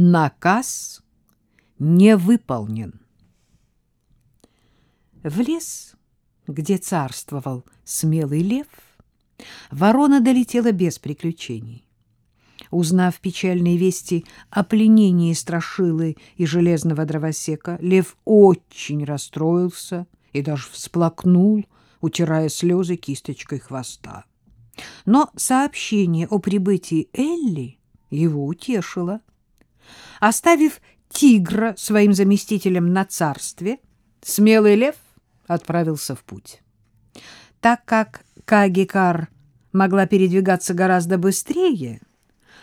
Наказ не выполнен. В лес, где царствовал смелый лев, ворона долетела без приключений. Узнав печальные вести о пленении Страшилы и Железного Дровосека, лев очень расстроился и даже всплакнул, утирая слезы кисточкой хвоста. Но сообщение о прибытии Элли его утешило. Оставив тигра своим заместителем на царстве, смелый лев отправился в путь. Так как Кагикар могла передвигаться гораздо быстрее,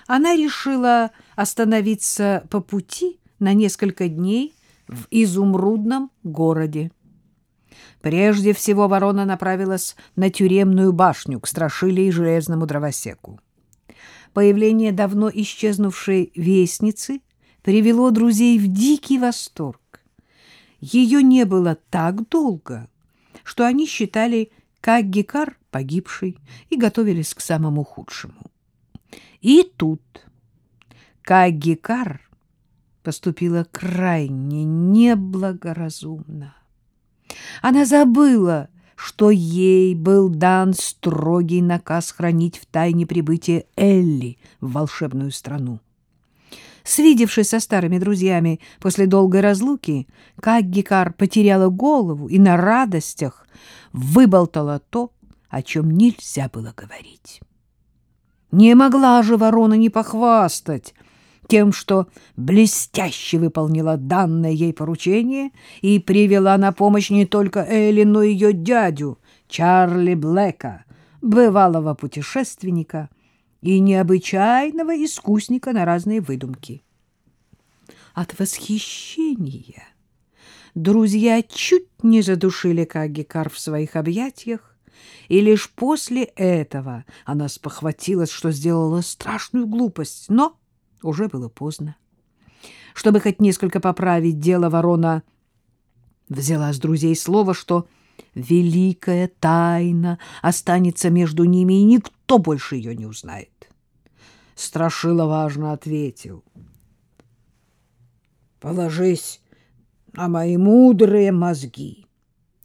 она решила остановиться по пути на несколько дней в изумрудном городе. Прежде всего ворона направилась на тюремную башню к Страшиле и Железному дровосеку. Появление давно исчезнувшей вестницы привело друзей в дикий восторг. Ее не было так долго, что они считали как Гекар погибший и готовились к самому худшему. И тут Кагикар поступила крайне неблагоразумно. Она забыла, что ей был дан строгий наказ хранить в тайне прибытие Элли в волшебную страну. Свидевшись со старыми друзьями после долгой разлуки, Каггикар потеряла голову и на радостях выболтала то, о чем нельзя было говорить. Не могла же ворона не похвастать тем, что блестяще выполнила данное ей поручение и привела на помощь не только Элли, но и ее дядю Чарли Блэка, бывалого путешественника — и необычайного искусника на разные выдумки. От восхищения друзья чуть не задушили Кагикар в своих объятиях, и лишь после этого она спохватилась, что сделала страшную глупость, но уже было поздно. Чтобы хоть несколько поправить дело, ворона взяла с друзей слово, что великая тайна останется между ними, и никто больше ее не узнает. Страшила важно ответил. Положись на мои мудрые мозги.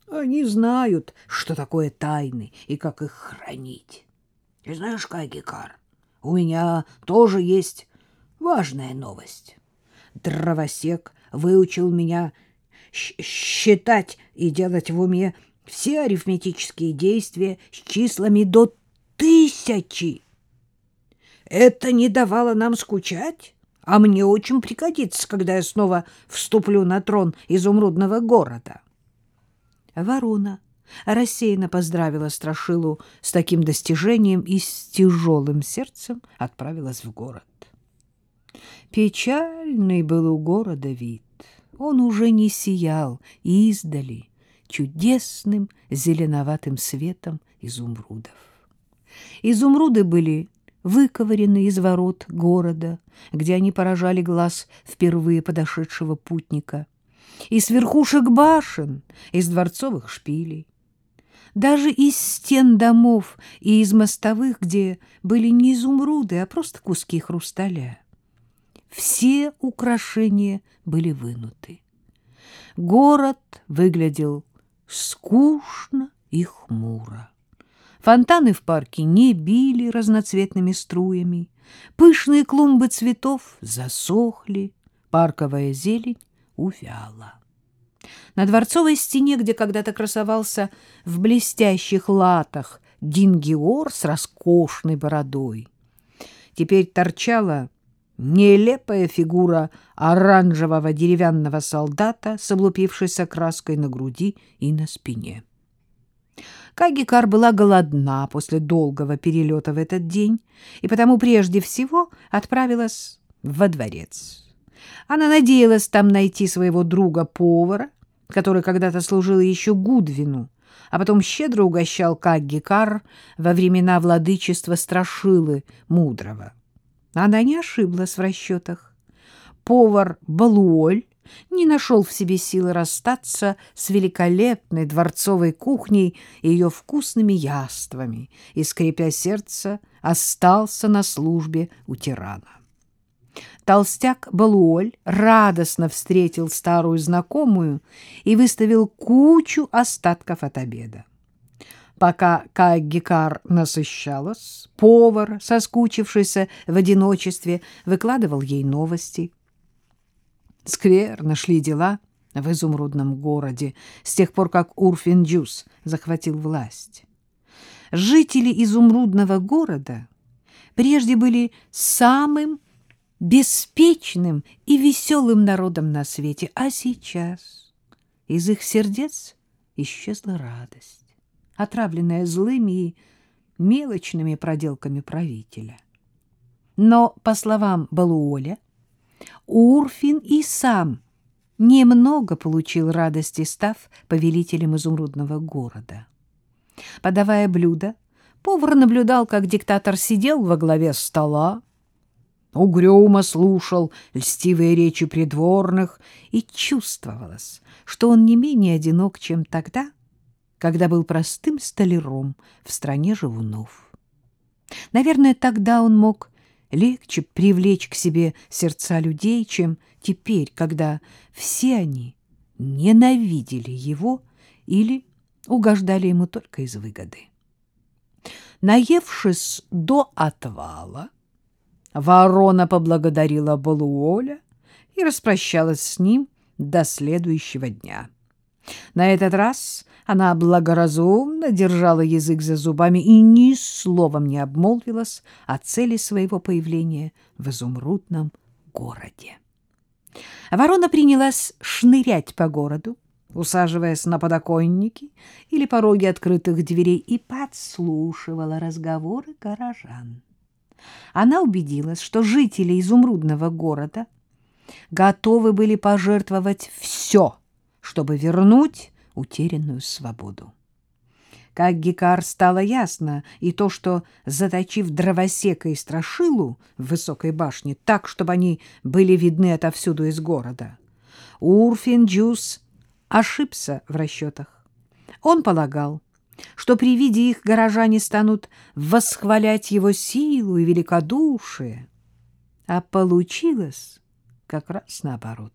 Они знают, что такое тайны и как их хранить. И знаешь, Кагикар, у меня тоже есть важная новость. Дровосек выучил меня считать и делать в уме все арифметические действия с числами до тысячи. Это не давало нам скучать, а мне очень пригодится, когда я снова вступлю на трон изумрудного города. Ворона рассеянно поздравила Страшилу с таким достижением и с тяжелым сердцем отправилась в город. Печальный был у города вид. Он уже не сиял издали чудесным зеленоватым светом изумрудов. Изумруды были выковырены из ворот города, где они поражали глаз впервые подошедшего путника, и с верхушек башен, из дворцовых шпилей. Даже из стен домов и из мостовых, где были не изумруды, а просто куски хрусталя. Все украшения были вынуты. Город выглядел скучно и хмуро. Фонтаны в парке не били разноцветными струями, пышные клумбы цветов засохли, парковая зелень увяла. На дворцовой стене, где когда-то красовался в блестящих латах Дингиор с роскошной бородой, теперь торчала нелепая фигура оранжевого деревянного солдата с облупившейся краской на груди и на спине. Кагикар была голодна после долгого перелета в этот день, и потому прежде всего отправилась во дворец. Она надеялась там найти своего друга-повара, который когда-то служил еще Гудвину, а потом щедро угощал Кагикар во времена владычества Страшилы Мудрого. Она не ошиблась в расчетах. Повар Балуоль не нашел в себе силы расстаться с великолепной дворцовой кухней и ее вкусными яствами и, скрипя сердце, остался на службе у тирана. Толстяк Балуоль радостно встретил старую знакомую и выставил кучу остатков от обеда. Пока Каггикар насыщалась, повар, соскучившийся в одиночестве, выкладывал ей новости. Скверно шли дела в изумрудном городе с тех пор, как Урфин-Джус захватил власть. Жители изумрудного города прежде были самым беспечным и веселым народом на свете, а сейчас из их сердец исчезла радость, отравленная злыми и мелочными проделками правителя. Но, по словам Балуоля, Урфин и сам немного получил радости, став повелителем изумрудного города. Подавая блюдо, повар наблюдал, как диктатор сидел во главе стола, угрюмо слушал льстивые речи придворных, и чувствовалось, что он не менее одинок, чем тогда, когда был простым столяром в стране живунов. Наверное, тогда он мог легче привлечь к себе сердца людей, чем теперь, когда все они ненавидели его или угождали ему только из выгоды. Наевшись до отвала, Ворона поблагодарила Балуоля и распрощалась с ним до следующего дня. На этот раз она благоразумно держала язык за зубами и ни словом не обмолвилась о цели своего появления в изумрудном городе. Ворона принялась шнырять по городу, усаживаясь на подоконники или пороги открытых дверей, и подслушивала разговоры горожан она убедилась, что жители изумрудного города готовы были пожертвовать все, чтобы вернуть утерянную свободу. Как Гекар стало ясно, и то, что, заточив дровосека и страшилу в высокой башне так, чтобы они были видны отовсюду из города, Урфин Джус ошибся в расчетах. Он полагал, что при виде их горожане станут восхвалять его силу и великодушие. А получилось как раз наоборот.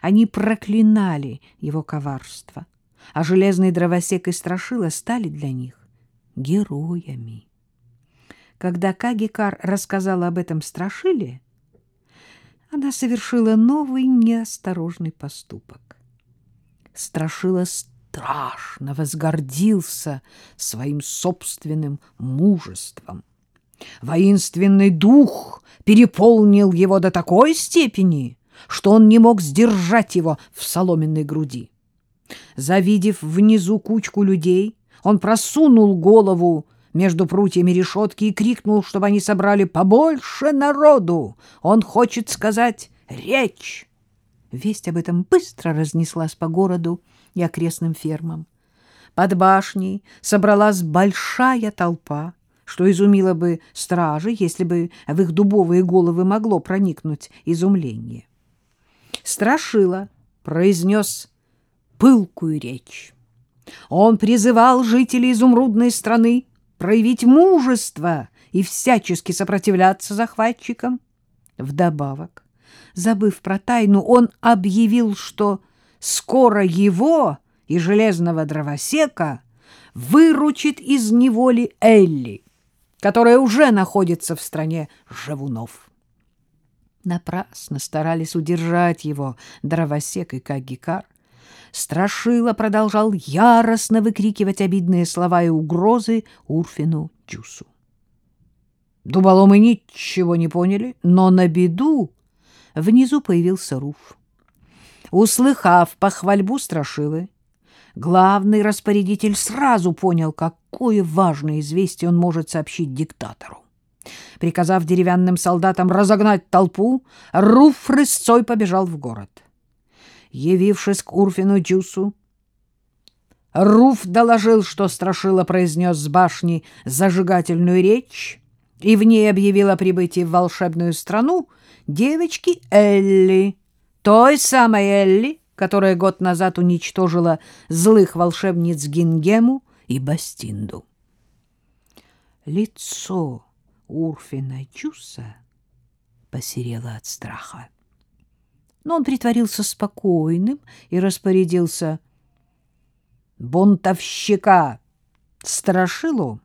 Они проклинали его коварство, а железный дровосек и страшила стали для них героями. Когда Кагикар рассказала об этом страшиле, она совершила новый неосторожный поступок. Страшила страшно возгордился своим собственным мужеством. Воинственный дух переполнил его до такой степени, что он не мог сдержать его в соломенной груди. Завидев внизу кучку людей, он просунул голову между прутьями решетки и крикнул, чтобы они собрали побольше народу. Он хочет сказать «речь». Весть об этом быстро разнеслась по городу, и окрестным фермам. Под башней собралась большая толпа, что изумило бы стражи, если бы в их дубовые головы могло проникнуть изумление. Страшила произнес пылкую речь. Он призывал жителей изумрудной страны проявить мужество и всячески сопротивляться захватчикам. Вдобавок, забыв про тайну, он объявил, что скоро его и железного дровосека выручит из неволи Элли, которая уже находится в стране живунов. Напрасно старались удержать его дровосек и Кагикар. Страшила продолжал яростно выкрикивать обидные слова и угрозы Урфину Джусу. Дуболомы ничего не поняли, но на беду внизу появился Руф. Услыхав похвальбу Страшилы, главный распорядитель сразу понял, какое важное известие он может сообщить диктатору. Приказав деревянным солдатам разогнать толпу, Руф рысцой побежал в город. Явившись к Урфину Джусу, Руф доложил, что Страшила произнес с башни зажигательную речь и в ней объявил о прибытии в волшебную страну девочки Элли, той самой Элли, которая год назад уничтожила злых волшебниц Гингему и Бастинду. Лицо Урфина Чуса посерела от страха. Но он притворился спокойным и распорядился бунтовщика Страшилу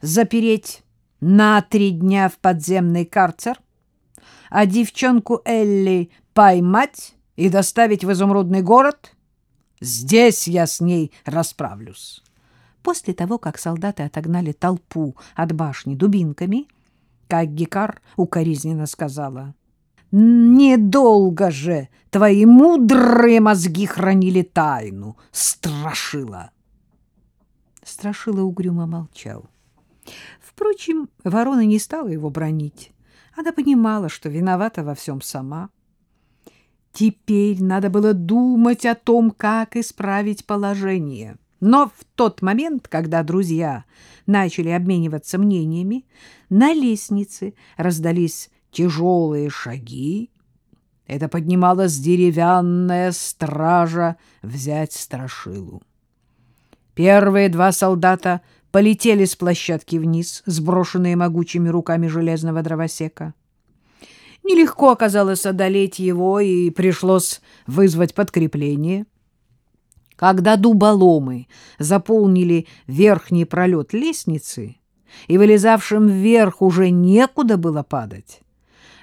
запереть на три дня в подземный карцер, а девчонку Элли поймать и доставить в изумрудный город. Здесь я с ней расправлюсь. После того, как солдаты отогнали толпу от башни дубинками, как Гекар укоризненно сказала, «Недолго же твои мудрые мозги хранили тайну, страшила!» Страшила угрюмо молчал. Впрочем, ворона не стала его бронить. Она понимала, что виновата во всем сама. Теперь надо было думать о том, как исправить положение. Но в тот момент, когда друзья начали обмениваться мнениями, на лестнице раздались тяжелые шаги. Это поднималась деревянная стража взять страшилу. Первые два солдата полетели с площадки вниз, сброшенные могучими руками железного дровосека. Нелегко оказалось одолеть его, и пришлось вызвать подкрепление. Когда дуболомы заполнили верхний пролет лестницы, и вылезавшим вверх уже некуда было падать,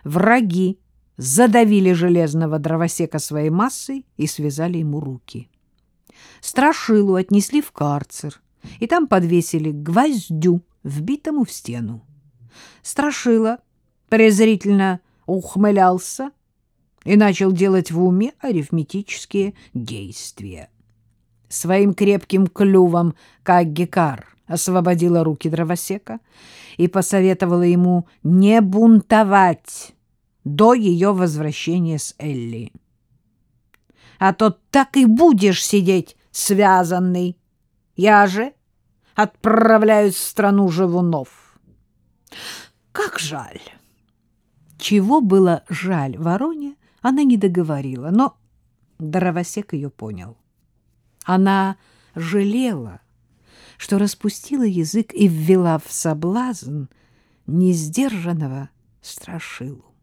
враги задавили железного дровосека своей массой и связали ему руки. Страшилу отнесли в карцер, и там подвесили гвоздю, вбитому в стену. Страшила презрительно ухмылялся и начал делать в уме арифметические действия. Своим крепким клювом, как гекар, освободила руки дровосека и посоветовала ему не бунтовать до ее возвращения с Элли. «А то так и будешь сидеть связанный. Я же отправляюсь в страну живунов. Как жаль!» Чего было жаль вороне, она не договорила, но дровосек ее понял. Она жалела, что распустила язык и ввела в соблазн несдержанного страшилу.